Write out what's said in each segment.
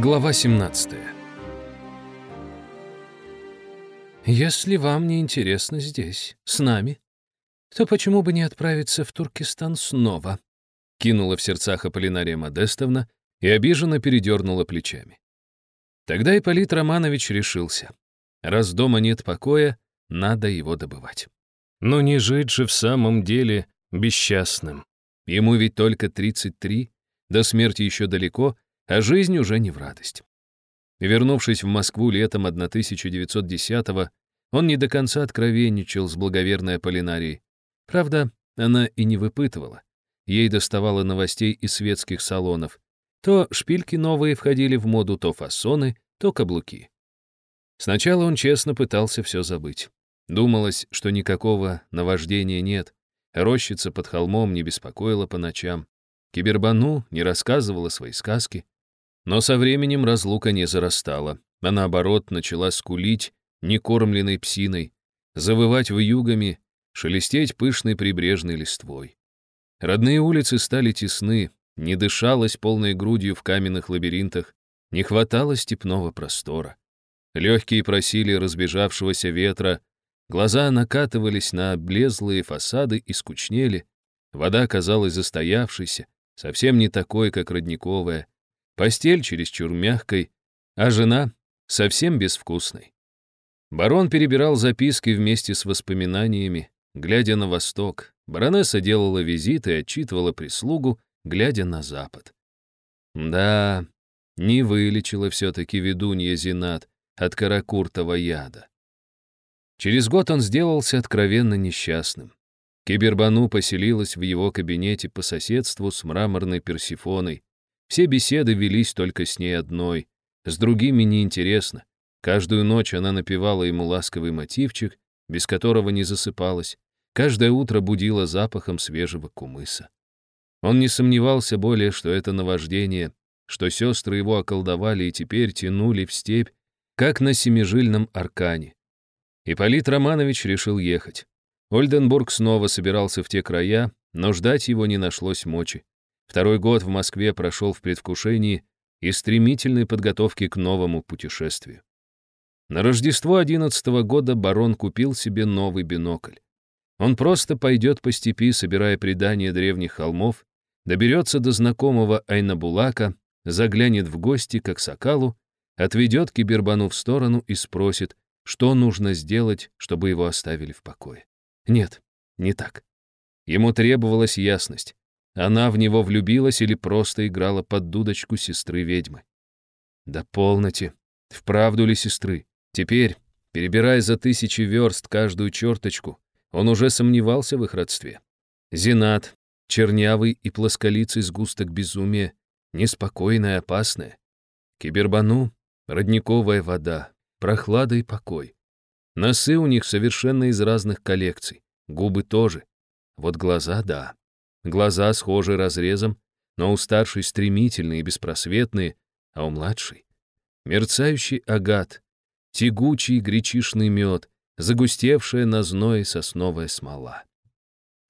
Глава 17 «Если вам не интересно здесь, с нами, то почему бы не отправиться в Туркестан снова?» кинула в сердцах Аполлинария Модестовна и обиженно передернула плечами. Тогда Ипполит Романович решился. Раз дома нет покоя, надо его добывать. Но не жить же в самом деле бесчастным. Ему ведь только 33, до смерти еще далеко, а жизнь уже не в радость. Вернувшись в Москву летом 1910-го, он не до конца откровенничал с благоверной Аполлинарией. Правда, она и не выпытывала. Ей доставало новостей из светских салонов. То шпильки новые входили в моду, то фасоны, то каблуки. Сначала он честно пытался все забыть. Думалось, что никакого наваждения нет. Рощица под холмом не беспокоила по ночам. Кибербану не рассказывала свои сказки. Но со временем разлука не зарастала, а наоборот начала скулить некормленной псиной, завывать вьюгами, шелестеть пышной прибрежной листвой. Родные улицы стали тесны, не дышалось полной грудью в каменных лабиринтах, не хватало степного простора. Легкие просили разбежавшегося ветра, глаза накатывались на облезлые фасады и скучнели, вода казалась застоявшейся, совсем не такой, как родниковая, постель чересчур мягкой, а жена совсем безвкусной. Барон перебирал записки вместе с воспоминаниями, глядя на восток. Баронесса делала визиты и отчитывала прислугу, глядя на запад. Да, не вылечила все-таки ведунья Зинат от каракуртова яда. Через год он сделался откровенно несчастным. Кибербану поселилась в его кабинете по соседству с мраморной Персифоной. Все беседы велись только с ней одной, с другими неинтересно. Каждую ночь она напевала ему ласковый мотивчик, без которого не засыпалась, каждое утро будила запахом свежего кумыса. Он не сомневался более, что это наваждение, что сестры его околдовали и теперь тянули в степь, как на семижильном аркане. Ипполит Романович решил ехать. Ольденбург снова собирался в те края, но ждать его не нашлось мочи. Второй год в Москве прошел в предвкушении и стремительной подготовке к новому путешествию. На Рождество одиннадцатого года барон купил себе новый бинокль. Он просто пойдет по степи, собирая предания древних холмов, доберется до знакомого Айнабулака, заглянет в гости к Аксакалу, отведет Кибербану в сторону и спросит, что нужно сделать, чтобы его оставили в покое. Нет, не так. Ему требовалась ясность. Она в него влюбилась или просто играла под дудочку сестры-ведьмы. Да полноте. Вправду ли сестры? Теперь, перебирая за тысячи верст каждую черточку, он уже сомневался в их родстве. Зенат, чернявый и плосколицый сгусток безумия, неспокойная и опасная. Кибербану — родниковая вода, прохлада и покой. Носы у них совершенно из разных коллекций, губы тоже. Вот глаза — да. Глаза схожи разрезом, но у старшей стремительные и беспросветные, а у младшей — мерцающий агат, тягучий гречишный мед, загустевшая на зной сосновая смола.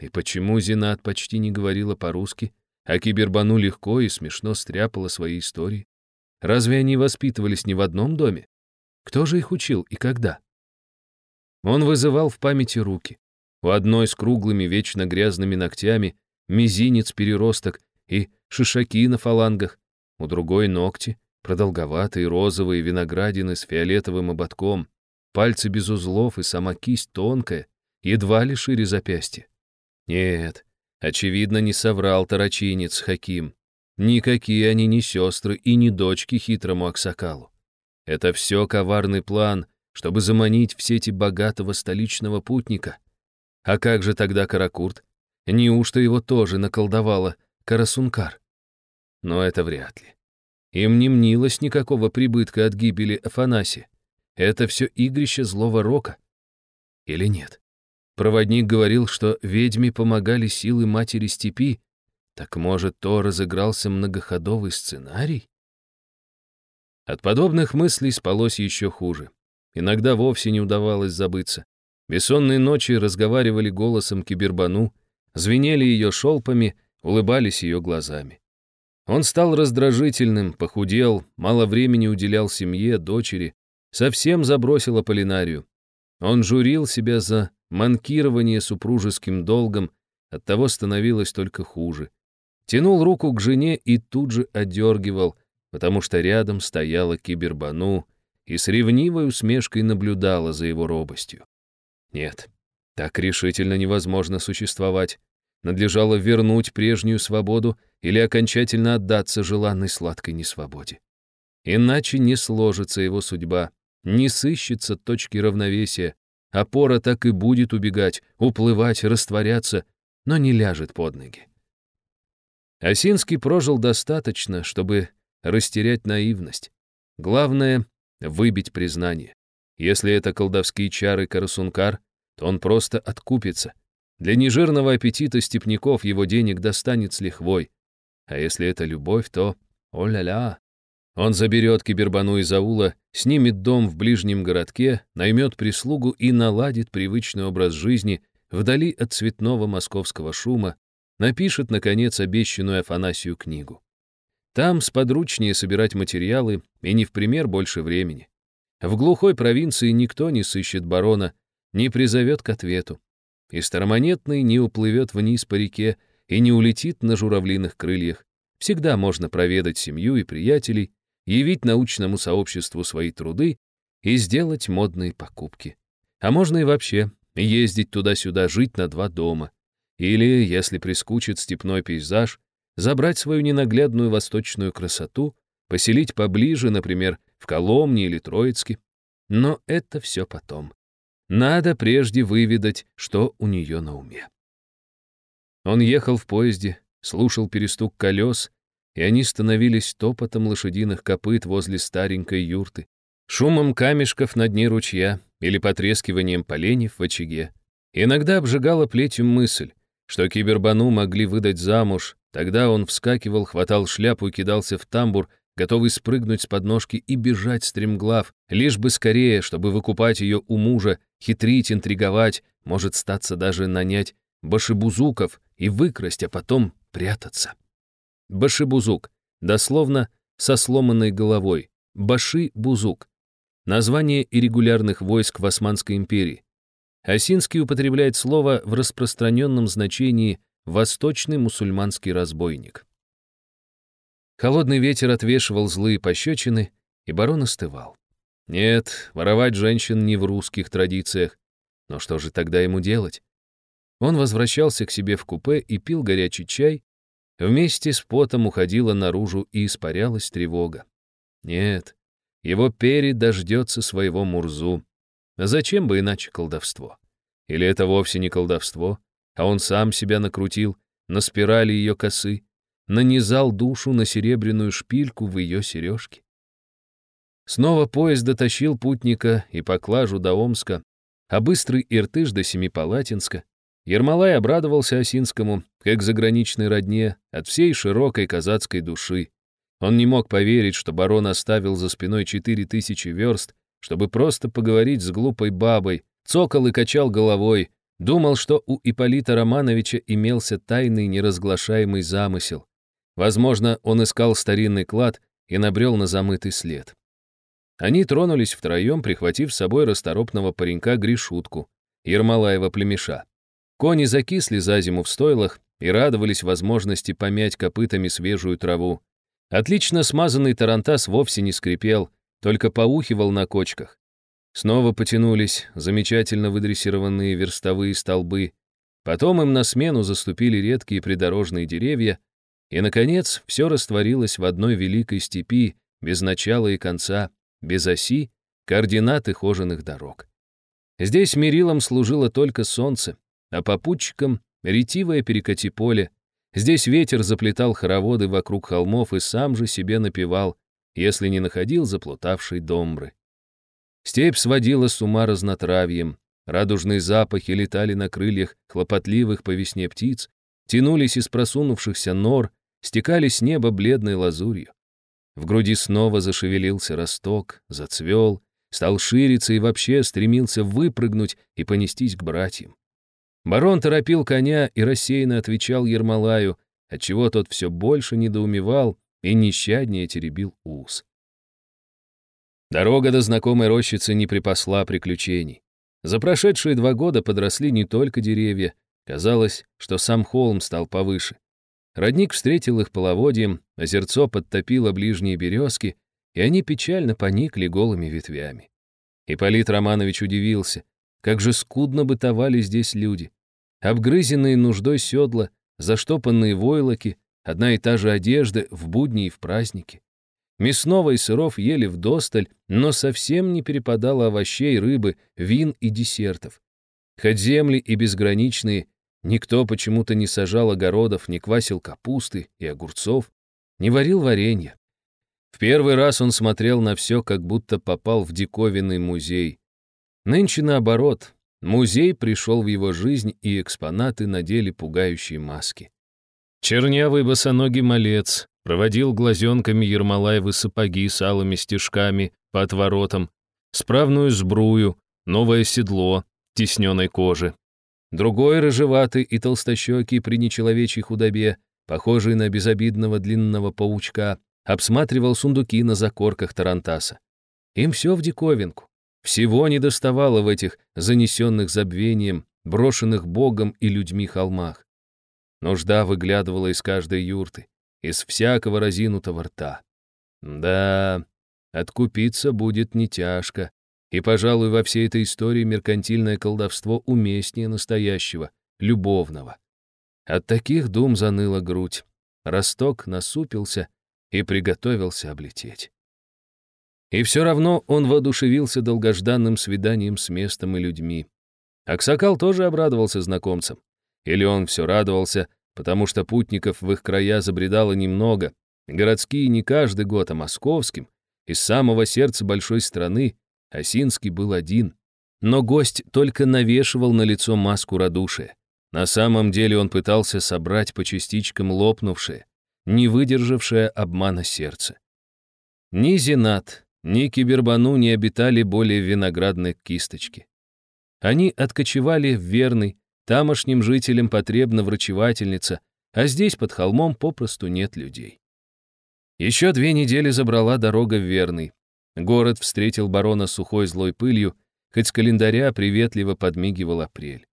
И почему Зинат почти не говорила по-русски, а Кибербану легко и смешно стряпала свои истории? Разве они воспитывались не в одном доме? Кто же их учил и когда? Он вызывал в памяти руки. У одной с круглыми, вечно грязными ногтями, мизинец-переросток и шишаки на фалангах, у другой ногти, продолговатые розовые виноградины с фиолетовым ободком, пальцы без узлов и сама кисть тонкая, едва ли шире запястья. Нет, очевидно, не соврал тарачинец Хаким. Никакие они не сестры и не дочки хитрому Аксакалу. Это все коварный план — чтобы заманить в сети богатого столичного путника. А как же тогда Каракурт? Неужто его тоже наколдовала Карасункар? Но это вряд ли. Им не мнилось никакого прибытка от гибели Афанасия. Это все игрище злого рока. Или нет? Проводник говорил, что ведьме помогали силы матери степи. Так может, то разыгрался многоходовый сценарий? От подобных мыслей спалось еще хуже. Иногда вовсе не удавалось забыться. Бессонные ночи разговаривали голосом кибербану, звенели ее шелпами, улыбались ее глазами. Он стал раздражительным, похудел, мало времени уделял семье, дочери, совсем забросил Аполлинарию. Он журил себя за манкирование супружеским долгом, оттого становилось только хуже. Тянул руку к жене и тут же одергивал, потому что рядом стояла кибербану и с ревнивой усмешкой наблюдала за его робостью. Нет, так решительно невозможно существовать. Надлежало вернуть прежнюю свободу или окончательно отдаться желанной сладкой несвободе. Иначе не сложится его судьба, не сыщется точки равновесия, опора так и будет убегать, уплывать, растворяться, но не ляжет под ноги. Осинский прожил достаточно, чтобы растерять наивность. Главное — выбить признание. Если это колдовские чары Карасункар, то он просто откупится. Для нежирного аппетита степняков его денег достанет с лихвой. А если это любовь, то о-ля-ля. Он заберет кибербану из аула, снимет дом в ближнем городке, наймет прислугу и наладит привычный образ жизни вдали от цветного московского шума, напишет, наконец, обещанную Афанасию книгу. Там сподручнее собирать материалы и не в пример больше времени. В глухой провинции никто не сыщет барона, не призовет к ответу. И старомонетный не уплывет вниз по реке и не улетит на журавлиных крыльях. Всегда можно проведать семью и приятелей, явить научному сообществу свои труды и сделать модные покупки. А можно и вообще ездить туда-сюда, жить на два дома. Или, если прискучит степной пейзаж, забрать свою ненаглядную восточную красоту, поселить поближе, например, в Коломне или Троицке. Но это все потом. Надо прежде выведать, что у нее на уме. Он ехал в поезде, слушал перестук колес, и они становились топотом лошадиных копыт возле старенькой юрты, шумом камешков на дне ручья или потрескиванием поленьев в очаге. Иногда обжигала плетью мысль, что кибербану могли выдать замуж, тогда он вскакивал, хватал шляпу и кидался в тамбур, готовый спрыгнуть с подножки и бежать стремглав, лишь бы скорее, чтобы выкупать ее у мужа, хитрить, интриговать, может статься даже нанять башибузуков и выкрасть, а потом прятаться. Башибузук, дословно со сломанной головой, баши-бузук, название иррегулярных войск в Османской империи. Осинский употребляет слово в распространенном значении «восточный мусульманский разбойник». Холодный ветер отвешивал злые пощечины, и барон остывал. Нет, воровать женщин не в русских традициях. Но что же тогда ему делать? Он возвращался к себе в купе и пил горячий чай. Вместе с потом уходила наружу и испарялась тревога. Нет, его перед дождется своего Мурзу. Зачем бы иначе колдовство? Или это вовсе не колдовство, а он сам себя накрутил на спирали ее косы, нанизал душу на серебряную шпильку в ее сережке. Снова поезд дотащил путника и поклажу до Омска, а быстрый Иртыш до Семипалатинска. Ермолай обрадовался Осинскому, как заграничной родне, от всей широкой казацкой души. Он не мог поверить, что барон оставил за спиной четыре тысячи верст, чтобы просто поговорить с глупой бабой, цокал и качал головой, думал, что у Ипполита Романовича имелся тайный неразглашаемый замысел. Возможно, он искал старинный клад и набрел на замытый след. Они тронулись втроем, прихватив с собой расторопного паренька Гришутку, Ермолаева племеша. Кони закисли за зиму в стойлах и радовались возможности помять копытами свежую траву. Отлично смазанный тарантас вовсе не скрипел, только поухивал на кочках. Снова потянулись замечательно выдрессированные верстовые столбы. Потом им на смену заступили редкие придорожные деревья, и, наконец, все растворилось в одной великой степи, без начала и конца, без оси, координаты хоженых дорог. Здесь мерилом служило только солнце, а попутчикам — ретивое перекати поле. Здесь ветер заплетал хороводы вокруг холмов и сам же себе напевал, если не находил заплутавшей домбры. Степь сводила с ума разнотравьем, радужные запахи летали на крыльях хлопотливых по весне птиц, тянулись из просунувшихся нор, стекали с неба бледной лазурью. В груди снова зашевелился росток, зацвел, стал шириться и вообще стремился выпрыгнуть и понестись к братьям. Барон торопил коня и рассеянно отвечал Ермолаю, отчего тот все больше недоумевал, и нещаднее теребил ус. Дорога до знакомой рощицы не припасла приключений. За прошедшие два года подросли не только деревья, казалось, что сам холм стал повыше. Родник встретил их половодьем, озерцо подтопило ближние березки, и они печально поникли голыми ветвями. Ипполит Романович удивился, как же скудно бытовали здесь люди. Обгрызенные нуждой седла, заштопанные войлоки, одна и та же одежда в будни и в праздники. Мясного и сыров ели вдосталь, но совсем не перепадало овощей, рыбы, вин и десертов. Хоть земли и безграничные, никто почему-то не сажал огородов, не квасил капусты и огурцов, не варил варенья. В первый раз он смотрел на все, как будто попал в диковинный музей. Нынче наоборот, музей пришел в его жизнь, и экспонаты надели пугающие маски. Чернявый босоногий малец проводил глазенками Ермолаевы сапоги с алыми стежками по отворотам, справную сбрую, новое седло тесненной кожи. Другой рыжеватый и толстощекий при нечеловечьей худобе, похожий на безобидного длинного паучка, обсматривал сундуки на закорках Тарантаса. Им все в диковинку. Всего не доставало в этих занесенных забвением, брошенных Богом и людьми холмах. Нужда выглядывала из каждой юрты, из всякого разинутого рта. Да, откупиться будет не тяжко, и, пожалуй, во всей этой истории меркантильное колдовство уместнее настоящего, любовного. От таких дум заныла грудь. Росток насупился и приготовился облететь. И все равно он воодушевился долгожданным свиданием с местом и людьми. Аксакал тоже обрадовался знакомцам. Или он все радовался, потому что путников в их края забредало немного, городские не каждый год, а московским, из самого сердца большой страны, Осинский был один. Но гость только навешивал на лицо маску радушия. На самом деле он пытался собрать по частичкам лопнувшее, не выдержавшее обмана сердце. Ни Зенат, ни Кибербану не обитали более виноградной кисточки. Они откочевали в верный, тамошним жителям потребна врачевательница, а здесь под холмом попросту нет людей. Еще две недели забрала дорога в верный. Город встретил барона сухой злой пылью, хоть с календаря приветливо подмигивал апрель.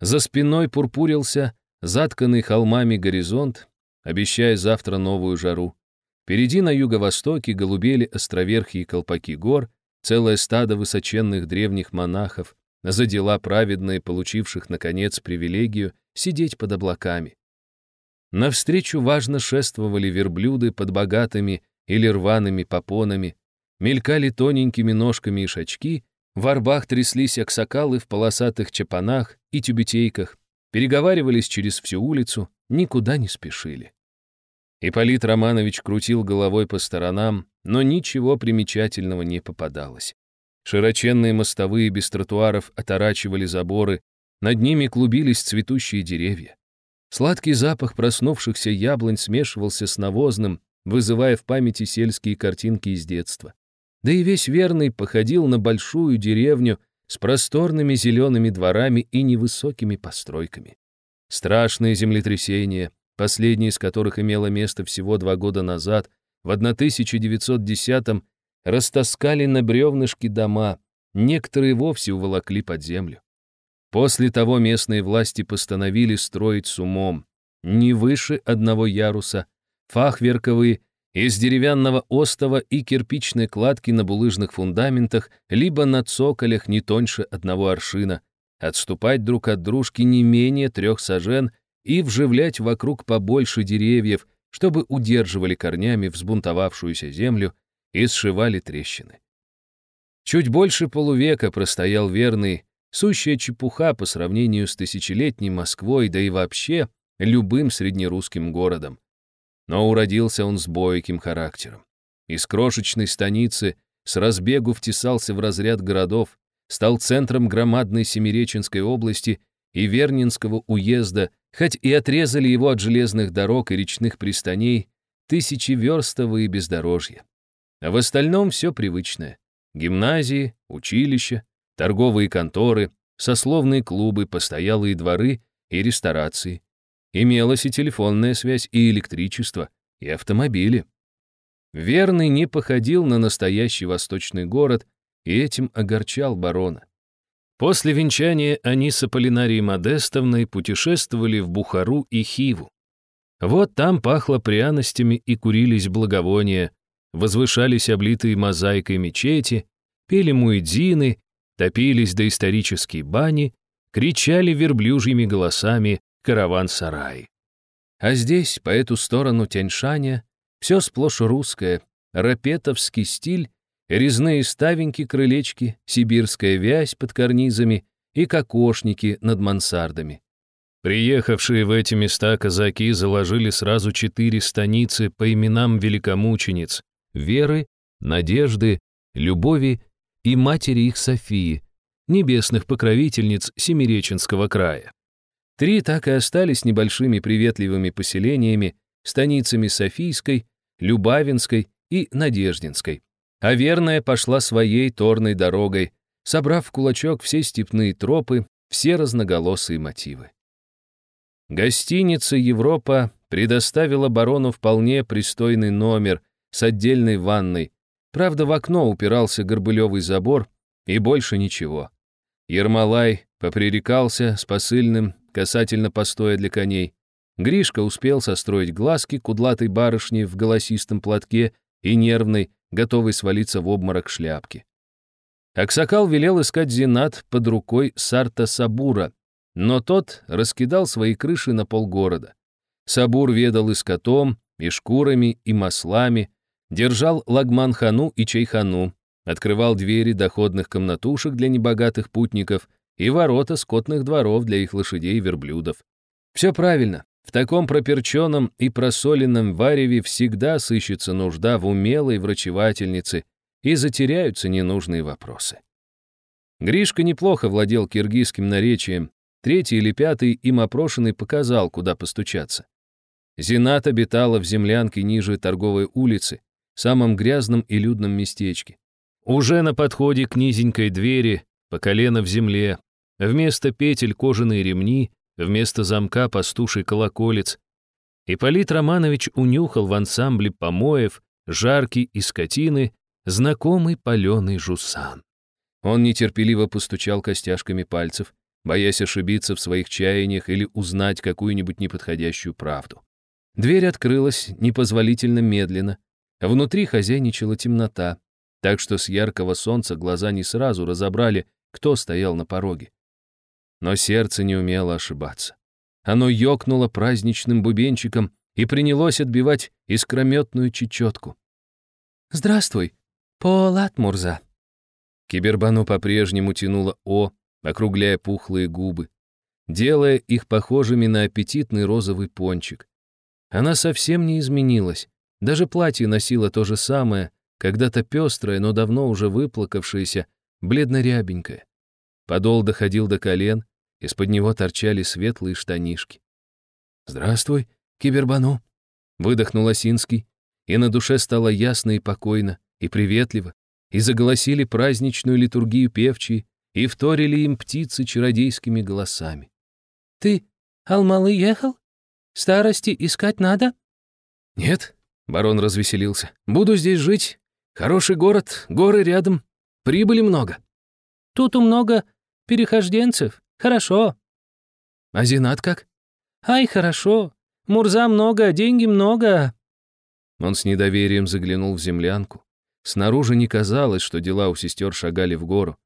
За спиной пурпурился затканный холмами горизонт, обещая завтра новую жару. Впереди на юго-востоке голубели островерхие колпаки гор, целое стадо высоченных древних монахов, за дела праведные, получивших, наконец, привилегию сидеть под облаками. Навстречу важно шествовали верблюды под богатыми или рваными попонами, мелькали тоненькими ножками и шачки, в арбах тряслись аксакалы в полосатых чапанах и тюбетейках, переговаривались через всю улицу, никуда не спешили. Ипполит Романович крутил головой по сторонам, но ничего примечательного не попадалось. Широченные мостовые без тротуаров оторачивали заборы, над ними клубились цветущие деревья. Сладкий запах проснувшихся яблонь смешивался с навозным, вызывая в памяти сельские картинки из детства. Да и весь верный походил на большую деревню с просторными зелеными дворами и невысокими постройками. Страшные землетрясения, последнее из которых имело место всего два года назад, в 1910-м, растаскали на бревнышки дома, некоторые вовсе уволокли под землю. После того местные власти постановили строить с умом, не выше одного яруса, фахверковые, из деревянного остова и кирпичной кладки на булыжных фундаментах, либо на цоколях не тоньше одного аршина, отступать друг от дружки не менее трех сажен и вживлять вокруг побольше деревьев, чтобы удерживали корнями взбунтовавшуюся землю и сшивали трещины. Чуть больше полувека простоял верный, сущая чепуха по сравнению с тысячелетней Москвой, да и вообще любым среднерусским городом. Но уродился он с бойким характером. Из крошечной станицы с разбегу втесался в разряд городов, стал центром громадной Семиреченской области и Вернинского уезда, хоть и отрезали его от железных дорог и речных пристаней, тысячеверстовые бездорожья. А в остальном все привычное. Гимназии, училища, торговые конторы, сословные клубы, постоялые дворы и ресторации. Имелась и телефонная связь, и электричество, и автомобили. Верный не походил на настоящий восточный город и этим огорчал барона. После венчания они с Аполлинарией Модестовной путешествовали в Бухару и Хиву. Вот там пахло пряностями и курились благовония, возвышались облитые мозаикой мечети, пели муэдзины, топились доисторические бани, кричали верблюжьими голосами караван-сарай. А здесь, по эту сторону Тяньшаня, все сплошь русское, рапетовский стиль, резные ставеньки-крылечки, сибирская вязь под карнизами и кокошники над мансардами. Приехавшие в эти места казаки заложили сразу четыре станицы по именам великомучениц — Веры, Надежды, Любови и матери их Софии, небесных покровительниц Семиреченского края. Три так и остались небольшими приветливыми поселениями, станицами Софийской, Любавинской и Надеждинской. А верная пошла своей торной дорогой, собрав в кулачок все степные тропы, все разноголосые мотивы. Гостиница «Европа» предоставила барону вполне пристойный номер с отдельной ванной. Правда, в окно упирался горбылевый забор и больше ничего. Ермолай попререкался с посыльным касательно постоя для коней. Гришка успел состроить глазки кудлатой барышни в голосистом платке и нервной, готовой свалиться в обморок шляпки. Аксакал велел искать Зенат под рукой Сарта Сабура, но тот раскидал свои крыши на полгорода. Сабур ведал и скотом, и шкурами, и маслами, держал лагман-хану и чайхану, открывал двери доходных комнатушек для небогатых путников и ворота скотных дворов для их лошадей и верблюдов. Все правильно. В таком проперченном и просоленном вареве всегда сыщется нужда в умелой врачевательнице и затеряются ненужные вопросы. Гришка неплохо владел киргизским наречием, третий или пятый им опрошенный показал, куда постучаться. Зинат обитала в землянке ниже торговой улицы, самом грязном и людном местечке. Уже на подходе к низенькой двери, по колено в земле, Вместо петель кожаные ремни, вместо замка пастуший колоколец. Ипполит Романович унюхал в ансамбле помоев, жарки и скотины знакомый паленый жусан. Он нетерпеливо постучал костяшками пальцев, боясь ошибиться в своих чаяниях или узнать какую-нибудь неподходящую правду. Дверь открылась непозволительно медленно. Внутри хозяйничала темнота, так что с яркого солнца глаза не сразу разобрали, кто стоял на пороге. Но сердце не умело ошибаться. Оно ёкнуло праздничным бубенчиком и принялось отбивать искрометную чечетку. «Здравствуй, Полат Мурза». Кибербану по-прежнему тянуло «о», округляя пухлые губы, делая их похожими на аппетитный розовый пончик. Она совсем не изменилась, даже платье носило то же самое, когда-то пестрое, но давно уже выплакавшееся, бледно-рябенькое. Подол доходил до колен, из-под него торчали светлые штанишки. «Здравствуй, Кибербану!» — выдохнул Осинский, и на душе стало ясно и покойно, и приветливо, и заголосили праздничную литургию певчие, и вторили им птицы чародейскими голосами. «Ты, Алмалы, ехал? Старости искать надо?» «Нет», — барон развеселился, — «буду здесь жить. Хороший город, горы рядом, прибыли много». «Тут много перехожденцев. Хорошо». «А Зинат как?» «Ай, хорошо. Мурза много, деньги много». Он с недоверием заглянул в землянку. Снаружи не казалось, что дела у сестер шагали в гору.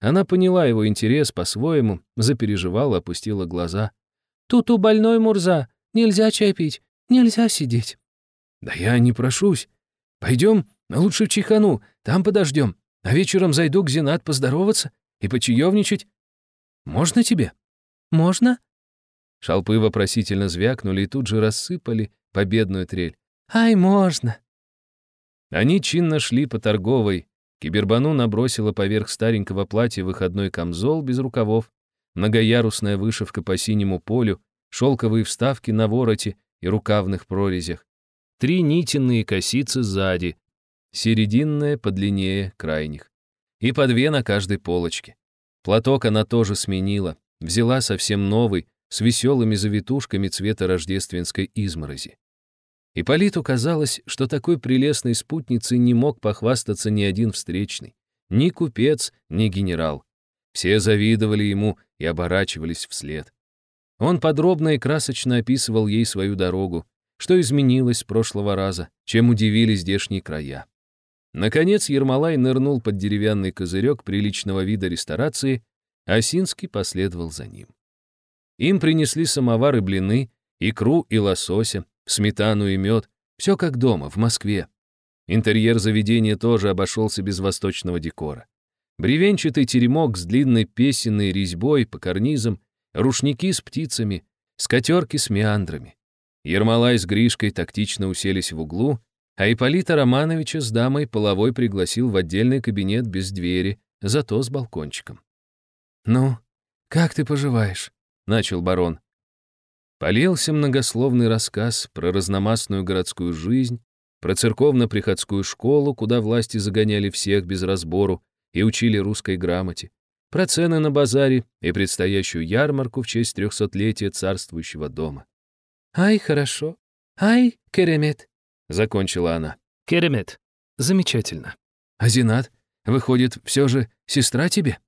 Она поняла его интерес по-своему, запереживала, опустила глаза. «Тут у больной Мурза. Нельзя чай пить, нельзя сидеть». «Да я не прошусь. Пойдем лучше в Чихану, там подождем. А вечером зайду к Зинат поздороваться и почаевничать. Можно тебе?» «Можно?» Шалпы вопросительно звякнули и тут же рассыпали победную трель. «Ай, можно!» Они чинно шли по торговой. Кибербану набросила поверх старенького платья выходной камзол без рукавов, многоярусная вышивка по синему полю, шелковые вставки на вороте и рукавных прорезях, три нитиные косицы сзади, серединная подлиннее крайних, и по две на каждой полочке. Платок она тоже сменила, взяла совсем новый, с веселыми завитушками цвета рождественской изморози. Ипполиту казалось, что такой прелестной спутницей не мог похвастаться ни один встречный, ни купец, ни генерал. Все завидовали ему и оборачивались вслед. Он подробно и красочно описывал ей свою дорогу, что изменилось с прошлого раза, чем удивили здешние края. Наконец Ермолай нырнул под деревянный козырек приличного вида ресторации, а Синский последовал за ним. Им принесли самовар и блины, икру и лосося, сметану и мед, все как дома, в Москве. Интерьер заведения тоже обошелся без восточного декора. Бревенчатый теремок с длинной песенной резьбой по карнизам, рушники с птицами, скатерки с меандрами. Ермолай с Гришкой тактично уселись в углу, а Ипполита Романовича с дамой половой пригласил в отдельный кабинет без двери, зато с балкончиком. «Ну, как ты поживаешь?» — начал барон. Полился многословный рассказ про разномастную городскую жизнь, про церковно-приходскую школу, куда власти загоняли всех без разбору и учили русской грамоте, про цены на базаре и предстоящую ярмарку в честь трехсотлетия царствующего дома. «Ай, хорошо. Ай, керемет. Закончила она. «Керемет. Замечательно. А Зинат, выходит, все же сестра тебе?»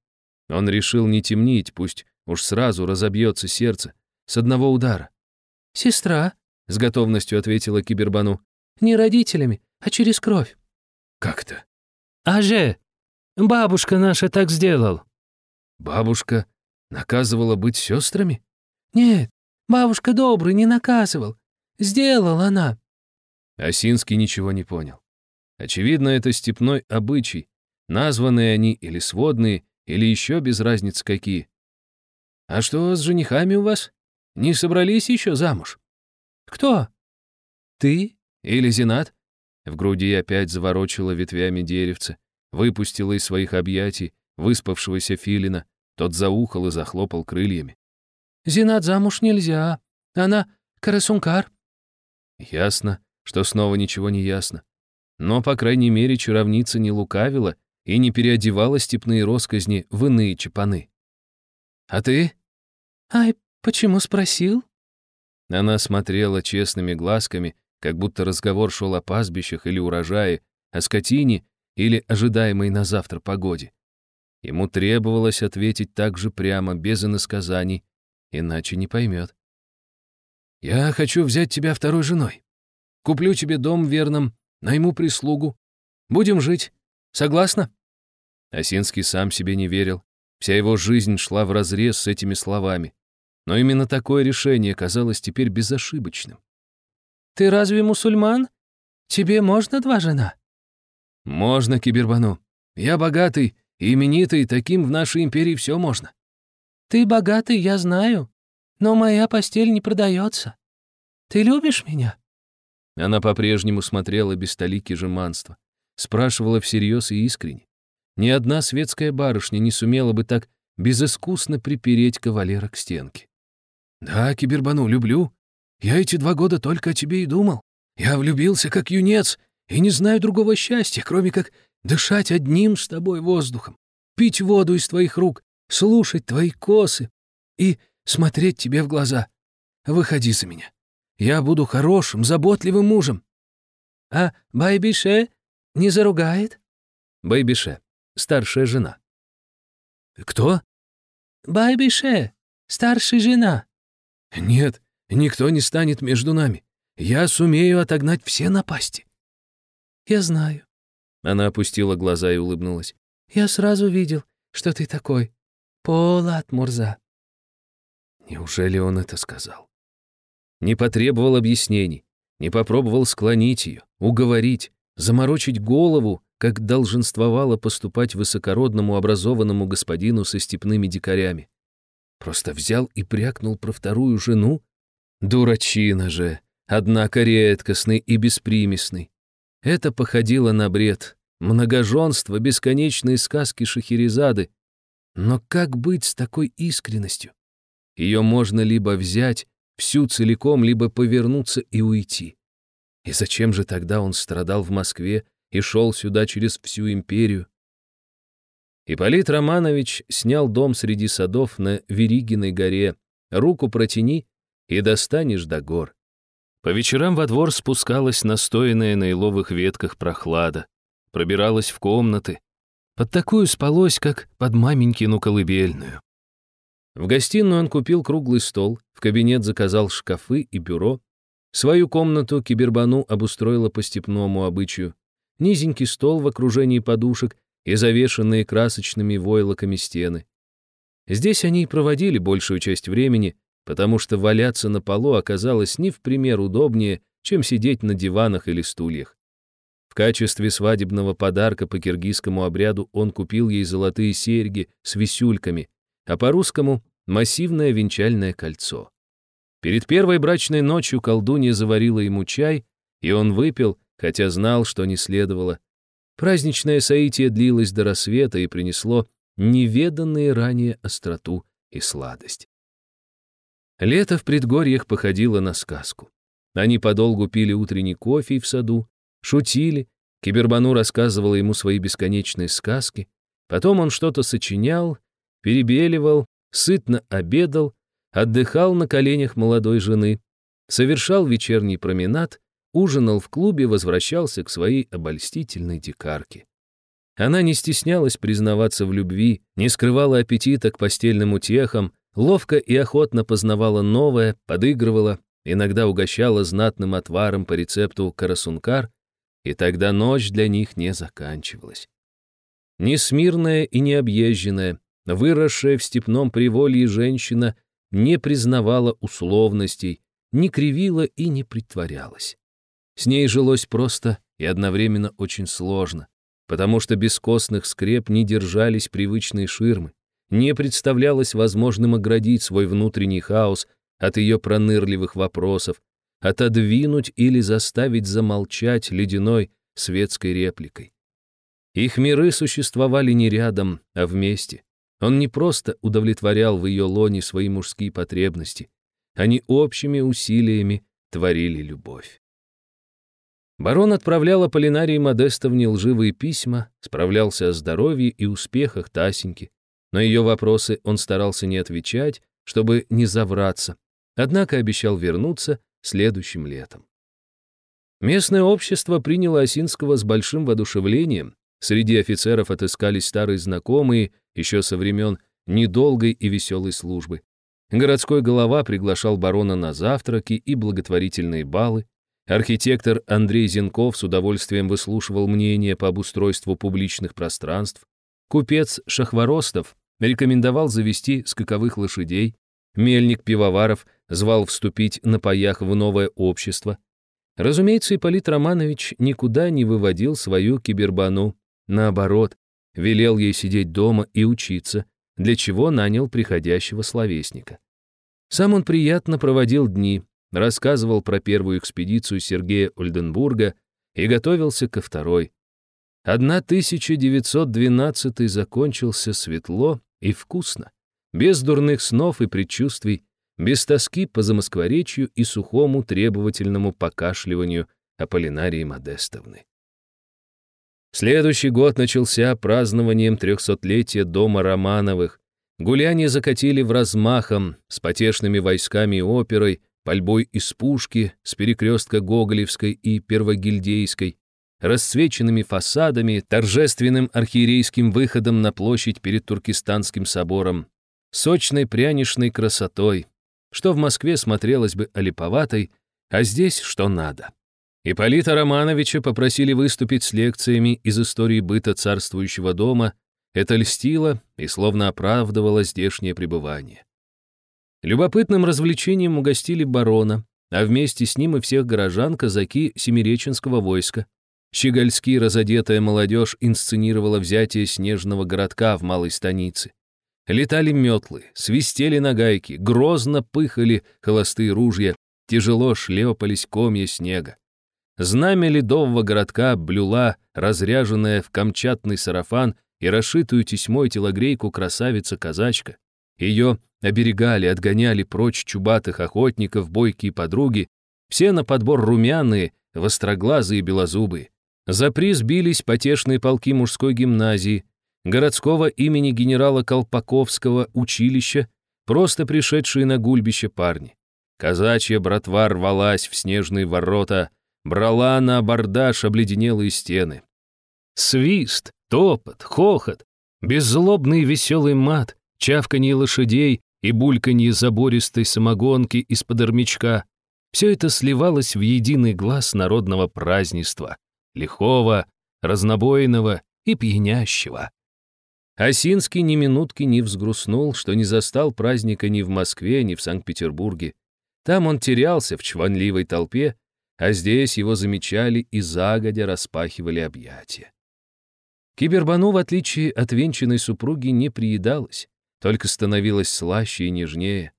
Он решил не темнить, пусть уж сразу разобьется сердце, с одного удара. «Сестра», — с готовностью ответила Кибербану, «не родителями, а через кровь». «Как-то?» «А же, бабушка наша так сделал». «Бабушка наказывала быть сестрами?» «Нет, бабушка добрый не наказывал. Сделал она. Осинский ничего не понял. Очевидно, это степной обычай, названные они или сводные, или еще без разницы какие. «А что с женихами у вас? Не собрались еще замуж?» «Кто?» «Ты или Зинат?» В груди опять заворочила ветвями деревца, выпустила из своих объятий выспавшегося филина, тот заухал и захлопал крыльями. «Зинат замуж нельзя, она карасункар». Ясно, что снова ничего не ясно. Но, по крайней мере, чаровница не лукавила и не переодевала степные росказни в иные чапаны. «А ты?» «Ай, почему спросил?» Она смотрела честными глазками, как будто разговор шел о пастбищах или урожае, о скотине или ожидаемой на завтра погоде. Ему требовалось ответить так же прямо, без иносказаний, иначе не поймет. «Я хочу взять тебя второй женой. Куплю тебе дом в Верном, найму прислугу. Будем жить. Согласна?» Осинский сам себе не верил. Вся его жизнь шла вразрез с этими словами. Но именно такое решение казалось теперь безошибочным. «Ты разве мусульман? Тебе можно два жена?» «Можно, Кибербану. Я богатый именитый, таким в нашей империи все можно». «Ты богатый, я знаю, но моя постель не продается. Ты любишь меня?» Она по-прежнему смотрела без столики жеманства, спрашивала всерьез и искренне. Ни одна светская барышня не сумела бы так безыскусно припереть кавалера к стенке. «Да, Кибербану, люблю. Я эти два года только о тебе и думал. Я влюбился как юнец и не знаю другого счастья, кроме как дышать одним с тобой воздухом, пить воду из твоих рук, слушать твои косы и смотреть тебе в глаза. Выходи за меня. Я буду хорошим, заботливым мужем. А Байбише не заругает? Байбише, старшая жена. Кто? Байбише, старшая жена. Нет, никто не станет между нами. Я сумею отогнать все напасти. Я знаю. Она опустила глаза и улыбнулась. Я сразу видел, что ты такой. Полат Мурза. Неужели он это сказал? Не потребовал объяснений, не попробовал склонить ее, уговорить, заморочить голову, как долженствовало поступать высокородному образованному господину со степными дикарями. Просто взял и прякнул про вторую жену? Дурачина же, однако редкостный и беспримесный. Это походило на бред, многоженство, бесконечные сказки Шахерезады. Но как быть с такой искренностью? Ее можно либо взять, всю целиком, либо повернуться и уйти. И зачем же тогда он страдал в Москве и шел сюда через всю империю? Ипполит Романович снял дом среди садов на Веригиной горе. Руку протяни и достанешь до гор. По вечерам во двор спускалась настоянная на еловых ветках прохлада, пробиралась в комнаты. Под такую спалось, как под маменькину колыбельную. В гостиную он купил круглый стол, в кабинет заказал шкафы и бюро. Свою комнату кибербану обустроила по степному обычаю. Низенький стол в окружении подушек и завешенные красочными войлоками стены. Здесь они и проводили большую часть времени, потому что валяться на полу оказалось не в пример удобнее, чем сидеть на диванах или стульях. В качестве свадебного подарка по киргизскому обряду он купил ей золотые серьги с висюльками, а по-русскому — массивное венчальное кольцо. Перед первой брачной ночью колдунья заварила ему чай, и он выпил, хотя знал, что не следовало. Праздничное соитие длилось до рассвета и принесло неведанные ранее остроту и сладость. Лето в предгорьях походило на сказку. Они подолгу пили утренний кофе в саду, шутили, Кибербану рассказывала ему свои бесконечные сказки, потом он что-то сочинял, перебеливал, сытно обедал, отдыхал на коленях молодой жены, совершал вечерний променад, ужинал в клубе, возвращался к своей обольстительной дикарке. Она не стеснялась признаваться в любви, не скрывала аппетита к постельным утехам, ловко и охотно познавала новое, подыгрывала, иногда угощала знатным отваром по рецепту карасункар, и тогда ночь для них не заканчивалась. Несмирная и необъезженная, выросшая в степном приволье женщина не признавала условностей, не кривила и не притворялась. С ней жилось просто и одновременно очень сложно, потому что без костных скреп не держались привычные ширмы, не представлялось возможным оградить свой внутренний хаос от ее пронырливых вопросов, отодвинуть или заставить замолчать ледяной светской репликой. Их миры существовали не рядом, а вместе. Он не просто удовлетворял в ее лоне свои мужские потребности, они общими усилиями творили любовь. Барон отправлял Аполлинарии Модестовне лживые письма, справлялся о здоровье и успехах Тасеньки, на ее вопросы он старался не отвечать, чтобы не завраться, однако обещал вернуться следующим летом. Местное общество приняло Осинского с большим воодушевлением. Среди офицеров отыскались старые знакомые еще со времен недолгой и веселой службы. Городской голова приглашал барона на завтраки и благотворительные балы. Архитектор Андрей Зенков с удовольствием выслушивал мнения по обустройству публичных пространств. Купец Шахворостов рекомендовал завести скаковых лошадей, мельник Пивоваров звал вступить на паях в новое общество. Разумеется, Ипполит Романович никуда не выводил свою кибербану. Наоборот, велел ей сидеть дома и учиться, для чего нанял приходящего словесника. Сам он приятно проводил дни, рассказывал про первую экспедицию Сергея Ольденбурга и готовился ко второй. 1912 закончился светло и вкусно, без дурных снов и предчувствий, без тоски по замоскворечью и сухому требовательному покашливанию Аполлинарии Модестовны. Следующий год начался празднованием трехсотлетия дома Романовых. Гуляния закатили в размахом, с потешными войсками и оперой, пальбой из пушки, с перекрестка Гоголевской и Первогильдейской, расцвеченными фасадами, торжественным архиерейским выходом на площадь перед Туркестанским собором, сочной пряничной красотой, что в Москве смотрелось бы олиповатой, а здесь что надо. Ипполита Романовича попросили выступить с лекциями из истории быта царствующего дома, это льстило и словно оправдывало здешнее пребывание. Любопытным развлечением угостили барона, а вместе с ним и всех горожан казаки Семиреченского войска, Щегольски разодетая молодежь инсценировала взятие снежного городка в малой станице. Летали метлы, свистели нагайки, грозно пыхали холостые ружья, тяжело шлепались комья снега. Знамя ледового городка блюла, разряженная в камчатный сарафан и расшитую тесьмой телогрейку красавица-казачка. Ее оберегали, отгоняли прочь чубатых охотников, бойкие подруги, все на подбор румяные, востроглазые и белозубые. За приз бились потешные полки мужской гимназии, городского имени генерала Колпаковского училища, просто пришедшие на гульбище парни. Казачья братва рвалась в снежные ворота, брала на абордаж обледенелые стены. Свист, топот, хохот, беззлобный веселый мат, чавканье лошадей и бульканье забористой самогонки из-под армячка — все это сливалось в единый глаз народного празднества, лихого, разнобойного и пьянящего. Осинский ни минутки не взгрустнул, что не застал праздника ни в Москве, ни в Санкт-Петербурге. Там он терялся в чванливой толпе, а здесь его замечали и загодя распахивали объятия. Кибербану, в отличие от венчанной супруги, не приедалась, только становилась слаще и нежнее.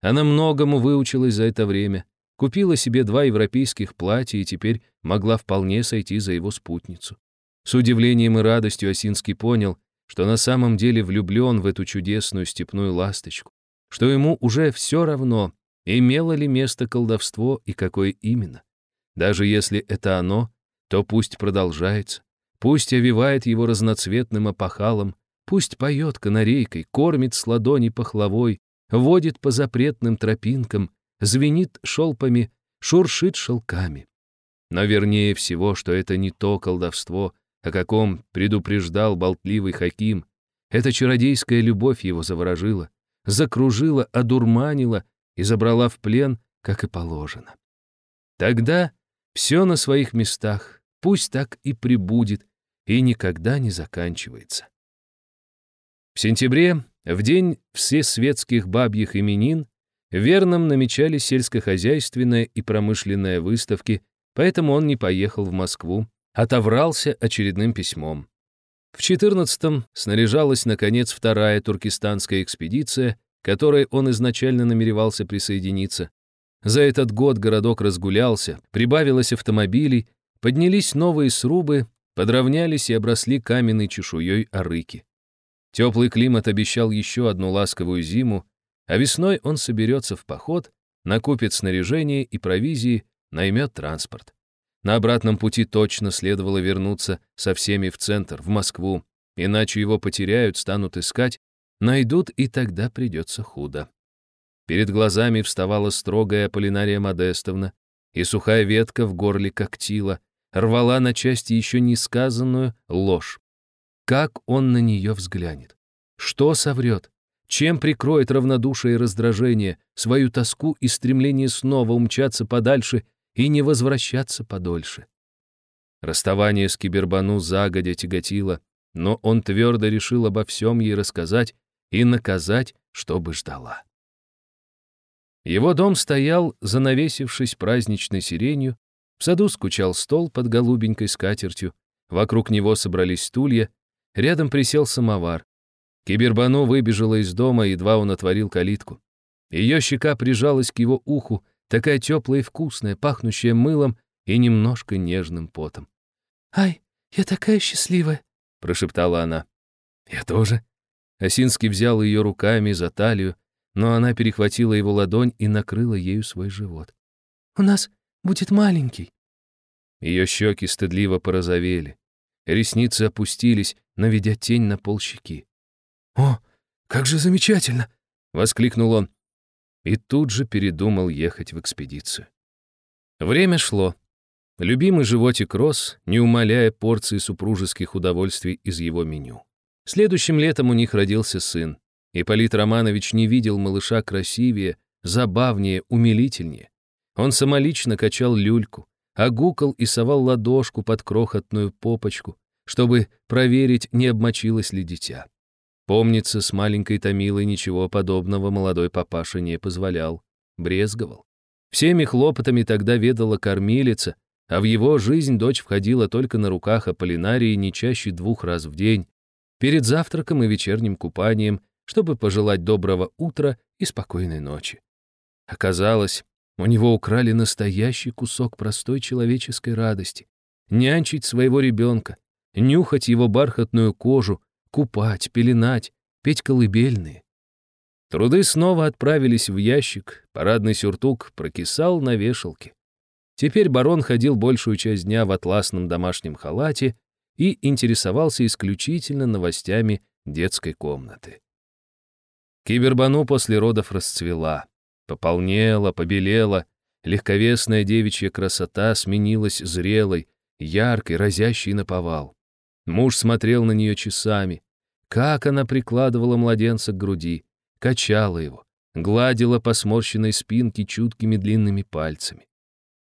Она многому выучилась за это время, купила себе два европейских платья и теперь могла вполне сойти за его спутницу. С удивлением и радостью Осинский понял, что на самом деле влюблен в эту чудесную степную ласточку, что ему уже все равно, Имело ли место колдовство и какое именно? Даже если это оно, то пусть продолжается, пусть овивает его разноцветным опахалом, пусть поет канарейкой, кормит с ладони пахлавой, водит по запретным тропинкам, звенит шелпами, шуршит шелками. Но вернее всего, что это не то колдовство, о каком предупреждал болтливый Хаким. Эта чародейская любовь его заворожила, закружила, одурманила и забрала в плен, как и положено. Тогда все на своих местах, пусть так и прибудет, и никогда не заканчивается. В сентябре, в день всесветских бабьих именин, в Верном намечались сельскохозяйственная и промышленная выставки, поэтому он не поехал в Москву, отоврался очередным письмом. В 14-м снаряжалась, наконец, вторая туркестанская экспедиция, которой он изначально намеревался присоединиться. За этот год городок разгулялся, прибавилось автомобилей, поднялись новые срубы, подровнялись и обросли каменной чешуей арыки. Теплый климат обещал еще одну ласковую зиму, а весной он соберется в поход, накупит снаряжение и провизии, наймет транспорт. На обратном пути точно следовало вернуться со всеми в центр, в Москву, иначе его потеряют, станут искать, Найдут, и тогда придется худо. Перед глазами вставала строгая Аполлинария Модестовна, и сухая ветка в горле когтила, рвала на части еще не сказанную ложь. Как он на нее взглянет? Что соврет? Чем прикроет равнодушие и раздражение, свою тоску и стремление снова умчаться подальше и не возвращаться подольше? Расставание с Кибербану загодя тяготило, но он твердо решил обо всем ей рассказать и наказать, чтобы ждала. Его дом стоял, занавесившись праздничной сиренью, в саду скучал стол под голубенькой скатертью, вокруг него собрались стулья, рядом присел самовар. Кибербану выбежала из дома, едва он отворил калитку. Ее щека прижалась к его уху, такая теплая и вкусная, пахнущая мылом и немножко нежным потом. «Ай, я такая счастливая!» — прошептала она. «Я тоже», Осинский взял ее руками за талию, но она перехватила его ладонь и накрыла ею свой живот. «У нас будет маленький». Ее щеки стыдливо порозовели. Ресницы опустились, наведя тень на полщеки. «О, как же замечательно!» — воскликнул он. И тут же передумал ехать в экспедицию. Время шло. Любимый животик рос, не умаляя порции супружеских удовольствий из его меню. Следующим летом у них родился сын. Ипполит Романович не видел малыша красивее, забавнее, умилительнее. Он самолично качал люльку, огукал и совал ладошку под крохотную попочку, чтобы проверить, не обмочилось ли дитя. Помнится, с маленькой Томилой ничего подобного молодой папаша не позволял, брезговал. Всеми хлопотами тогда ведала кормилица, а в его жизнь дочь входила только на руках Аполлинарии не чаще двух раз в день, перед завтраком и вечерним купанием, чтобы пожелать доброго утра и спокойной ночи. Оказалось, у него украли настоящий кусок простой человеческой радости. Нянчить своего ребенка, нюхать его бархатную кожу, купать, пеленать, петь колыбельные. Труды снова отправились в ящик, парадный сюртук прокисал на вешалке. Теперь барон ходил большую часть дня в атласном домашнем халате и интересовался исключительно новостями детской комнаты. Кибербану после родов расцвела. Пополнела, побелела, легковесная девичья красота сменилась зрелой, яркой, разящей наповал. Муж смотрел на нее часами. Как она прикладывала младенца к груди, качала его, гладила по сморщенной спинке чуткими длинными пальцами.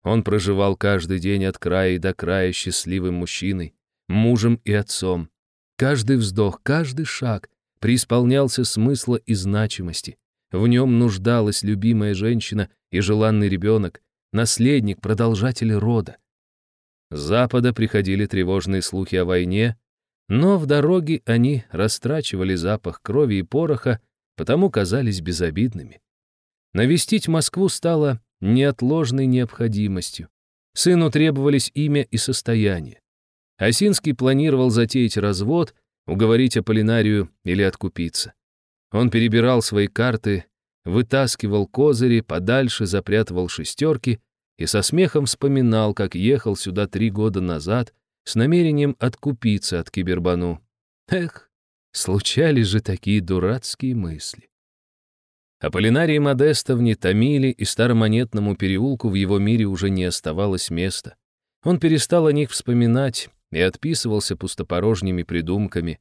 Он проживал каждый день от края до края счастливым мужчиной, мужем и отцом. Каждый вздох, каждый шаг преисполнялся смысла и значимости. В нем нуждалась любимая женщина и желанный ребенок, наследник, продолжатель рода. С запада приходили тревожные слухи о войне, но в дороге они растрачивали запах крови и пороха, потому казались безобидными. Навестить Москву стало неотложной необходимостью. Сыну требовались имя и состояние. Осинский планировал затеять развод, уговорить Аполлинарию или откупиться. Он перебирал свои карты, вытаскивал козыри, подальше запрятывал шестерки и со смехом вспоминал, как ехал сюда три года назад с намерением откупиться от Кибербану. Эх, случались же такие дурацкие мысли. Аполлинарии Модестовне томили, и старомонетному переулку в его мире уже не оставалось места. Он перестал о них вспоминать и отписывался пустопорожними придумками.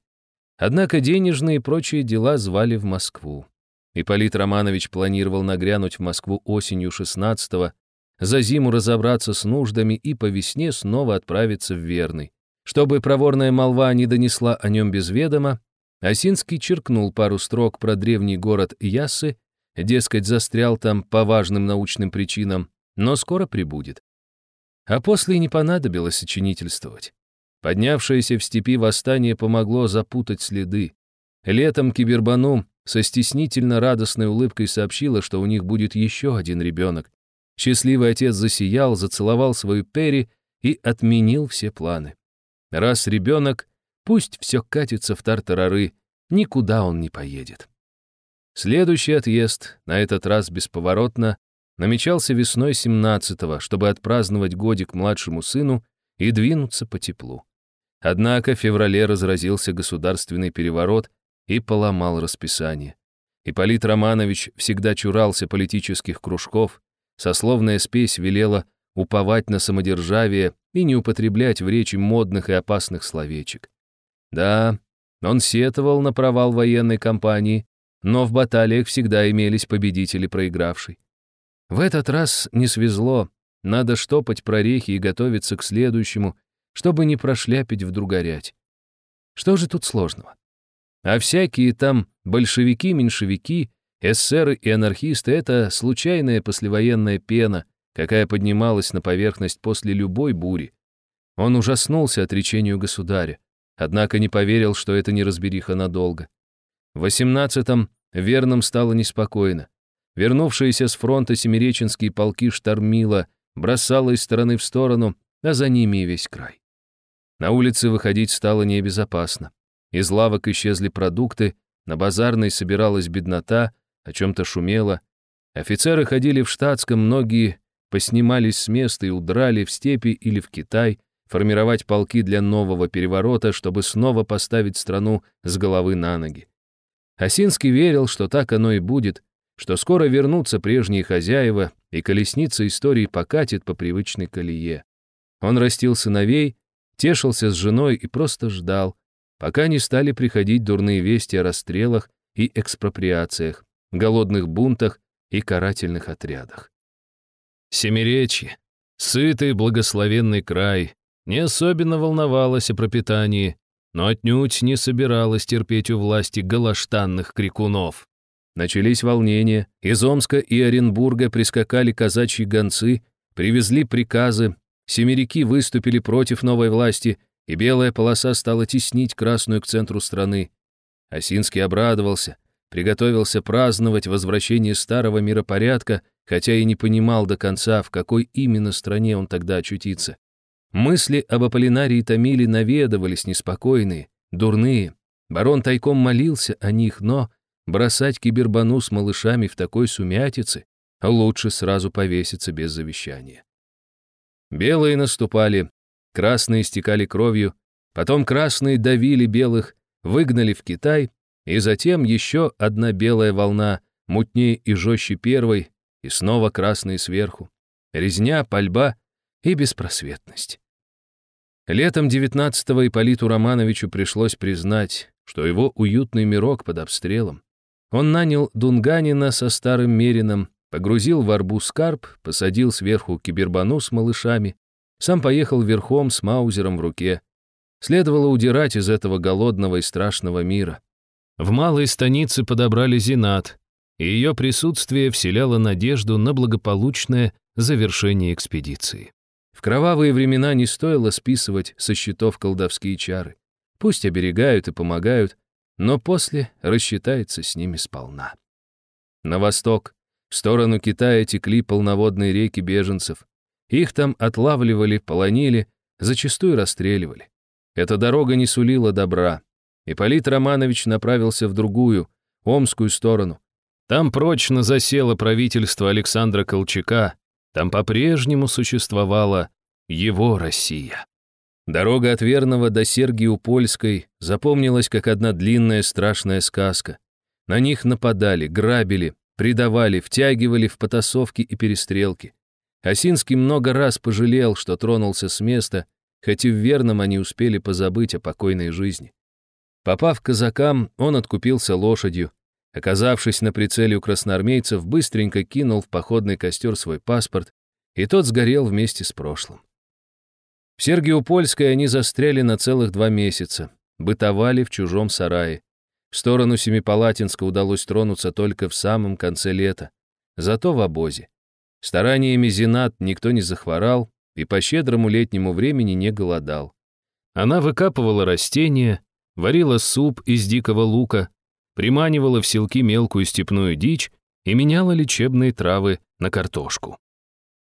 Однако денежные и прочие дела звали в Москву. Ипполит Романович планировал нагрянуть в Москву осенью 16-го, за зиму разобраться с нуждами и по весне снова отправиться в Верный. Чтобы проворная молва не донесла о нем без ведома, Осинский черкнул пару строк про древний город Яссы, дескать, застрял там по важным научным причинам, но скоро прибудет. А после не понадобилось сочинительствовать. Поднявшееся в степи восстание помогло запутать следы. Летом Кибербану со стеснительно радостной улыбкой сообщила, что у них будет еще один ребенок, Счастливый отец засиял, зацеловал свою Перри и отменил все планы. Раз ребенок, пусть все катится в тартарары, никуда он не поедет. Следующий отъезд, на этот раз бесповоротно, намечался весной 17-го, чтобы отпраздновать годик младшему сыну и двинуться по теплу. Однако в феврале разразился государственный переворот и поломал расписание. Ипполит Романович всегда чурался политических кружков, Сословная спесь велела уповать на самодержавие и не употреблять в речи модных и опасных словечек. Да, он сетовал на провал военной кампании, но в баталиях всегда имелись победители проигравший. В этот раз не свезло, надо штопать прорехи и готовиться к следующему, чтобы не прошляпить вдруг горять. Что же тут сложного? А всякие там большевики-меньшевики Эсеры и анархисты — это случайная послевоенная пена, какая поднималась на поверхность после любой бури. Он ужаснулся отречению государя, однако не поверил, что это не разбериха надолго. В восемнадцатом верным стало неспокойно. Вернувшиеся с фронта семиреченские полки штормило, бросало из стороны в сторону, а за ними и весь край. На улице выходить стало небезопасно. Из лавок исчезли продукты, на базарной собиралась беднота, о чем-то шумело. Офицеры ходили в штатском, многие поснимались с места и удрали в степи или в Китай, формировать полки для нового переворота, чтобы снова поставить страну с головы на ноги. Осинский верил, что так оно и будет, что скоро вернутся прежние хозяева, и колесница истории покатит по привычной колее. Он растил сыновей, тешился с женой и просто ждал, пока не стали приходить дурные вести о расстрелах и экспроприациях, голодных бунтах и карательных отрядах. Семиречье, сытый благословенный край, не особенно волновалась о пропитании, но отнюдь не собиралась терпеть у власти галаштанных крикунов. Начались волнения, из Омска и Оренбурга прискакали казачьи гонцы, привезли приказы, семеряки выступили против новой власти, и белая полоса стала теснить красную к центру страны. Осинский обрадовался, приготовился праздновать возвращение старого миропорядка, хотя и не понимал до конца, в какой именно стране он тогда очутится. Мысли об Аполлинарии томили наведывались неспокойные, дурные. Барон тайком молился о них, но бросать кибербану с малышами в такой сумятице лучше сразу повеситься без завещания. Белые наступали, красные стекали кровью, потом красные давили белых, выгнали в Китай, и затем еще одна белая волна, мутнее и жестче первой, и снова красные сверху. Резня, пальба и беспросветность. Летом 19-го Ипполиту Романовичу пришлось признать, что его уютный мирок под обстрелом. Он нанял Дунганина со старым мерином, погрузил в арбу скарб, посадил сверху кибербану с малышами, сам поехал верхом с маузером в руке. Следовало удирать из этого голодного и страшного мира. В малой станице подобрали Зинат, и ее присутствие вселяло надежду на благополучное завершение экспедиции. В кровавые времена не стоило списывать со счетов колдовские чары. Пусть оберегают и помогают, но после рассчитается с ними сполна. На восток, в сторону Китая текли полноводные реки беженцев. Их там отлавливали, полонили, зачастую расстреливали. Эта дорога не сулила добра. Ипполит Романович направился в другую, Омскую сторону. Там прочно засело правительство Александра Колчака, там по-прежнему существовала его Россия. Дорога от Верного до Сергию-Польской запомнилась как одна длинная страшная сказка. На них нападали, грабили, предавали, втягивали в потасовки и перестрелки. Осинский много раз пожалел, что тронулся с места, хоть и в Верном они успели позабыть о покойной жизни. Попав к казакам, он откупился лошадью, Оказавшись на прицеле у красноармейцев, быстренько кинул в походный костер свой паспорт, и тот сгорел вместе с прошлым. В Сергиопольской они застряли на целых два месяца, бытовали в чужом сарае. В сторону Семипалатинска удалось тронуться только в самом конце лета, зато в обозе. Стараниями Зинат никто не захворал и по щедрому летнему времени не голодал. Она выкапывала растения, варила суп из дикого лука, приманивала в селки мелкую степную дичь и меняла лечебные травы на картошку.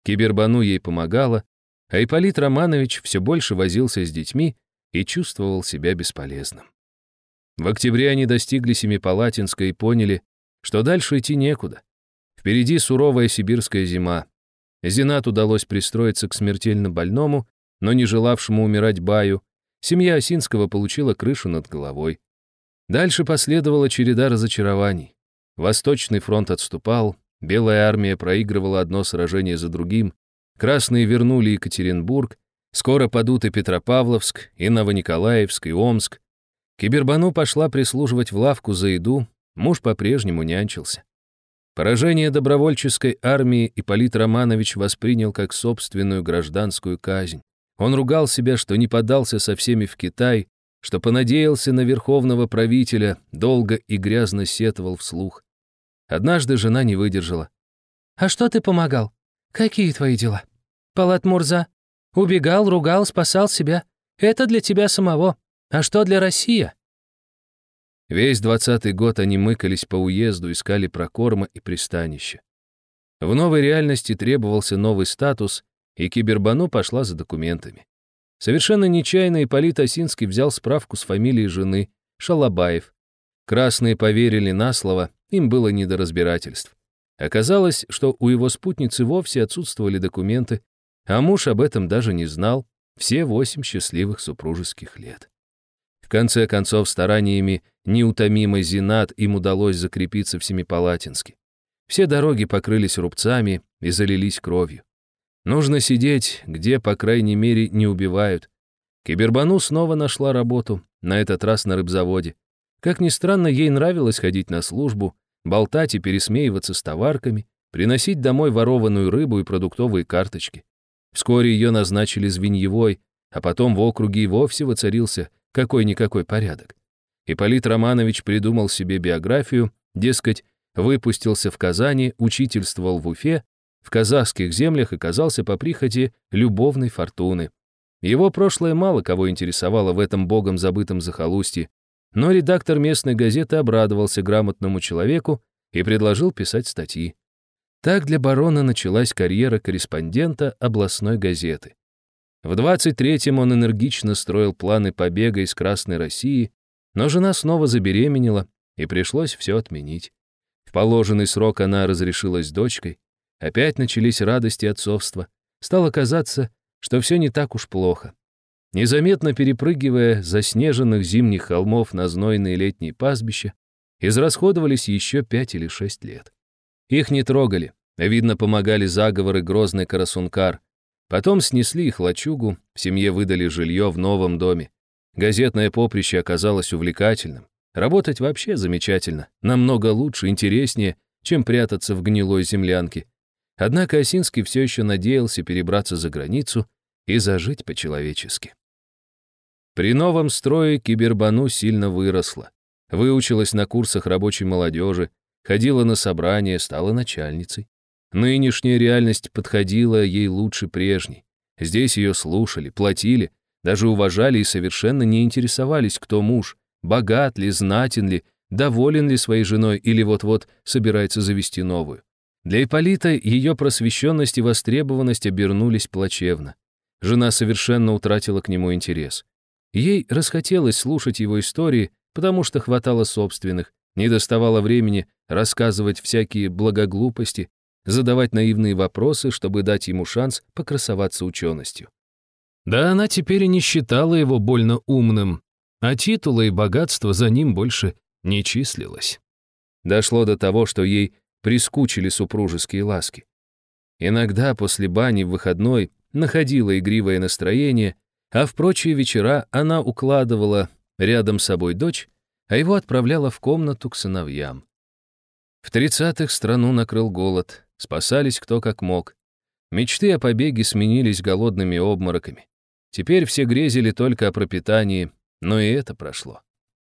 Кибербану ей помогала, а Ипполит Романович все больше возился с детьми и чувствовал себя бесполезным. В октябре они достигли Семипалатинска и поняли, что дальше идти некуда. Впереди суровая сибирская зима. Зинат удалось пристроиться к смертельно больному, но не желавшему умирать Баю. Семья Осинского получила крышу над головой. Дальше последовала череда разочарований. Восточный фронт отступал, Белая армия проигрывала одно сражение за другим, красные вернули Екатеринбург, скоро падут и Петропавловск, и Новониколаевск, и Омск. Кибербану пошла прислуживать в лавку за еду, муж по-прежнему нянчился. Поражение добровольческой армии Ипполит Романович воспринял как собственную гражданскую казнь. Он ругал себя, что не подался со всеми в Китай, что понадеялся на верховного правителя, долго и грязно сетовал вслух. Однажды жена не выдержала. «А что ты помогал? Какие твои дела? Палат Мурза? Убегал, ругал, спасал себя. Это для тебя самого. А что для России?» Весь двадцатый год они мыкались по уезду, искали прокорма и пристанище. В новой реальности требовался новый статус, и Кибербану пошла за документами. Совершенно нечаянно Ипполит Осинский взял справку с фамилией жены, Шалабаев. Красные поверили на слово, им было не до разбирательств. Оказалось, что у его спутницы вовсе отсутствовали документы, а муж об этом даже не знал все восемь счастливых супружеских лет. Конце концов, стараниями неутомимой Зинат им удалось закрепиться в Семипалатинске. Все дороги покрылись рубцами и залились кровью. Нужно сидеть, где, по крайней мере, не убивают. Кибербану снова нашла работу, на этот раз на рыбзаводе. Как ни странно, ей нравилось ходить на службу, болтать и пересмеиваться с товарками, приносить домой ворованную рыбу и продуктовые карточки. Вскоре ее назначили звеньевой, а потом в округе и вовсе воцарился какой-никакой порядок. Ипполит Романович придумал себе биографию, дескать, выпустился в Казани, учительствовал в Уфе, в казахских землях оказался по прихоти любовной фортуны. Его прошлое мало кого интересовало в этом богом забытом захолустье, но редактор местной газеты обрадовался грамотному человеку и предложил писать статьи. Так для барона началась карьера корреспондента областной газеты. В 23-м он энергично строил планы побега из Красной России, но жена снова забеременела, и пришлось все отменить. В положенный срок она разрешилась дочкой, Опять начались радости отцовства. Стало казаться, что все не так уж плохо. Незаметно перепрыгивая заснеженных зимних холмов на знойные летние пастбища, израсходовались еще пять или шесть лет. Их не трогали, Видно, помогали заговоры грозный Карасункар. Потом снесли их лачугу, семье выдали жилье в новом доме. Газетное поприще оказалось увлекательным. Работать вообще замечательно, намного лучше, интереснее, чем прятаться в гнилой землянке. Однако Осинский все еще надеялся перебраться за границу и зажить по-человечески. При новом строе Кибербану сильно выросла. Выучилась на курсах рабочей молодежи, ходила на собрания, стала начальницей. Нынешняя реальность подходила ей лучше прежней. Здесь ее слушали, платили, даже уважали и совершенно не интересовались, кто муж, богат ли, знатен ли, доволен ли своей женой или вот-вот собирается завести новую. Для Ипполита ее просвещенность и востребованность обернулись плачевно. Жена совершенно утратила к нему интерес. Ей расхотелось слушать его истории, потому что хватало собственных, не доставало времени рассказывать всякие благоглупости, задавать наивные вопросы, чтобы дать ему шанс покрасоваться ученостью. Да она теперь и не считала его больно умным, а титула и богатство за ним больше не числилось. Дошло до того, что ей прискучили супружеские ласки. Иногда после бани в выходной находила игривое настроение, а в прочие вечера она укладывала рядом с собой дочь, а его отправляла в комнату к сыновьям. В тридцатых страну накрыл голод, спасались кто как мог. Мечты о побеге сменились голодными обмороками. Теперь все грезили только о пропитании, но и это прошло.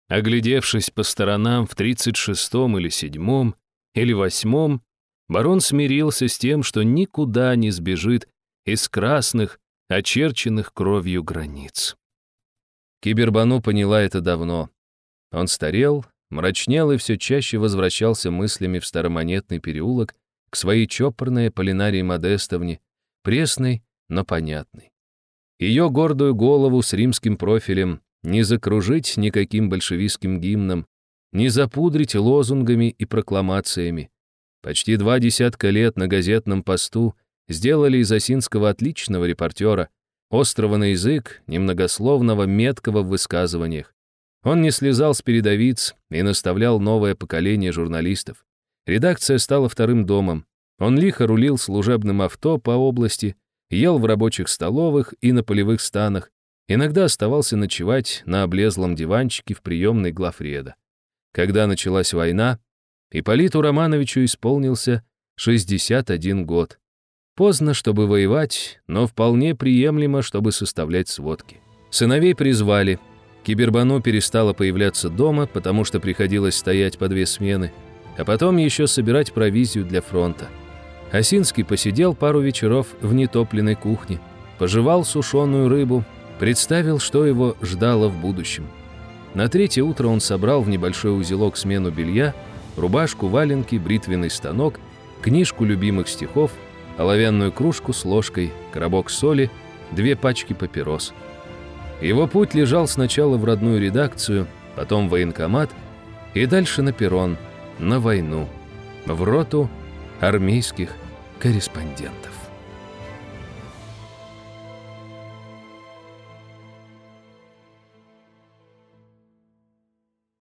Оглядевшись по сторонам в 36-м или 7-м, или 8-м, барон смирился с тем, что никуда не сбежит из красных, очерченных кровью границ. Кибербану поняла это давно. Он старел, мрачнел и все чаще возвращался мыслями в старомонетный переулок к своей чопорной Полинарии Модестовне, пресной, но понятной. Ее гордую голову с римским профилем не закружить никаким большевистским гимном, не запудрить лозунгами и прокламациями. Почти два десятка лет на газетном посту сделали из Осинского отличного репортера, острого на язык, немногословного, меткого в высказываниях. Он не слезал с передовиц и наставлял новое поколение журналистов. Редакция стала вторым домом. Он лихо рулил служебным авто по области, ел в рабочих столовых и на полевых станах, иногда оставался ночевать на облезлом диванчике в приемной главреда. Когда началась война, Ипполиту Романовичу исполнился 61 год. Поздно, чтобы воевать, но вполне приемлемо, чтобы составлять сводки. Сыновей призвали. Кибербану перестала появляться дома, потому что приходилось стоять по две смены, а потом еще собирать провизию для фронта. Осинский посидел пару вечеров в нетопленной кухне, пожевал сушеную рыбу, представил, что его ждало в будущем. На третье утро он собрал в небольшой узелок смену белья, рубашку, валенки, бритвенный станок, книжку любимых стихов, оловянную кружку с ложкой, коробок соли, две пачки папирос. Его путь лежал сначала в родную редакцию, потом в военкомат и дальше на перрон, на войну, в роту армейских корреспондентов.